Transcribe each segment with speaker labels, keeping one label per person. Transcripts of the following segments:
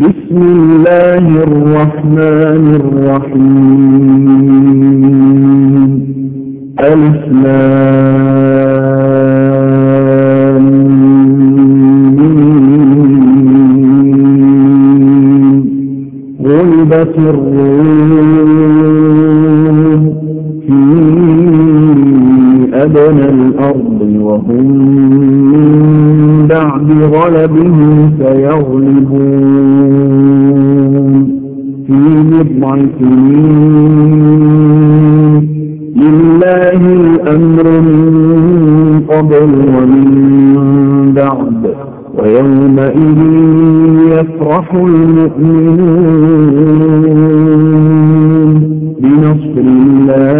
Speaker 1: بسم الله الرحمن الرحيم. الإسلام غلبت الروم في أدنى الأرض وهم من بعد غلبهم سيغلبون. سنين لله الأمر من قبل ومن بعد ويومئذ يفرح المؤمنون. بنصر الله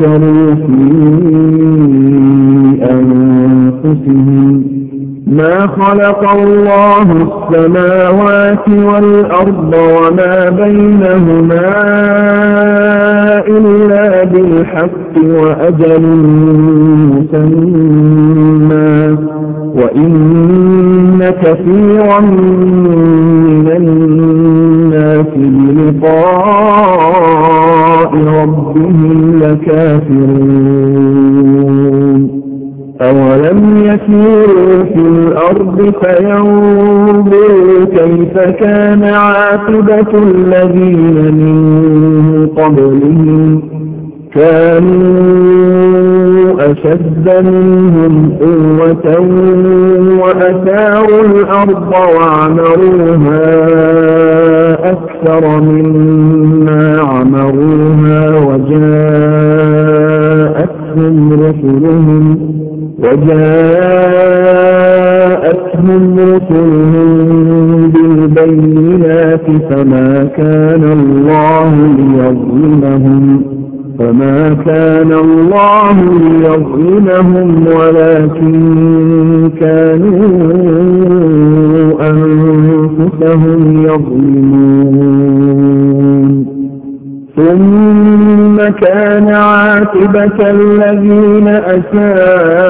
Speaker 1: يتفكروا في أنفسهم. ما خلق الله السماوات والأرض وما بينهما إلا بالحق وأجل مسمى. وإن كثيرا فينظروا كيف كان عاقبة الذين من قبلهم؟ كانوا أشد منهم قوة وأثاروا الأرض وعمروها أكثر مما عمروها وجاءتهم رسلهم وجاءتهم رسلهم بالبينات فما كان الله ليظلمهم فما كان الله ليظلمهم ولكن كانوا أنفسهم يظلمون. ثم كان عاقبة الذين أساءوا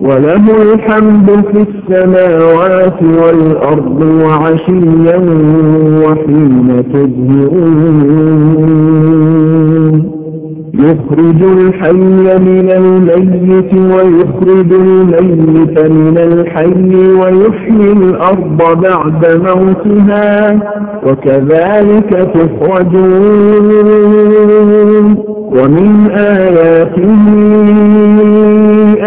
Speaker 1: وله الحمد في السماوات والأرض وعشيا وحين تظهرون يخرج الحي من الميت ويخرج الميت من الحي ويحيي الأرض بعد موتها وكذلك تخرجون. ومن آياته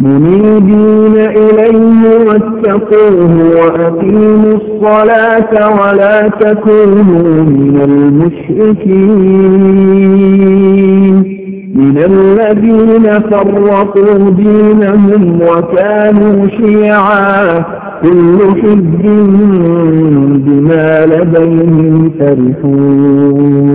Speaker 1: منيبين إليه واتقوه وأقيموا الصلاة ولا تكونوا من المشركين. من الذين فرقوا دينهم وكانوا شيعا كل حزب بما لديهم فرحون.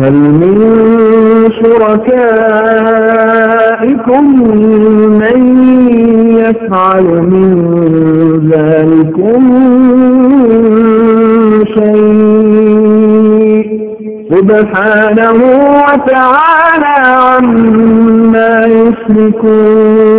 Speaker 1: هل من شركائكم من يفعل من ذلكم شيء؟ سبحانه وتعالى عما يشركون.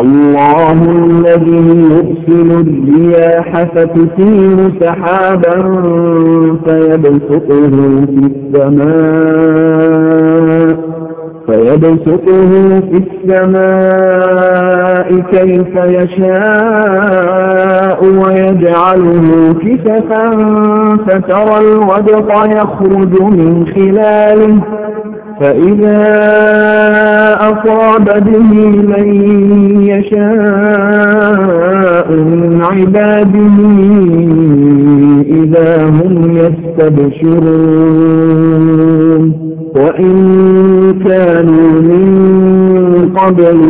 Speaker 1: الله الذي يرسل الرياح فتثير سحابا فيبسطه في السماء فيبسطه في السماء كيف يشاء ويجعله كسفا فترى الودق يخرج من خلاله فإذا أصاب به من يشاء من عباده إذا هم يستبشرون. وإن كانوا من قبل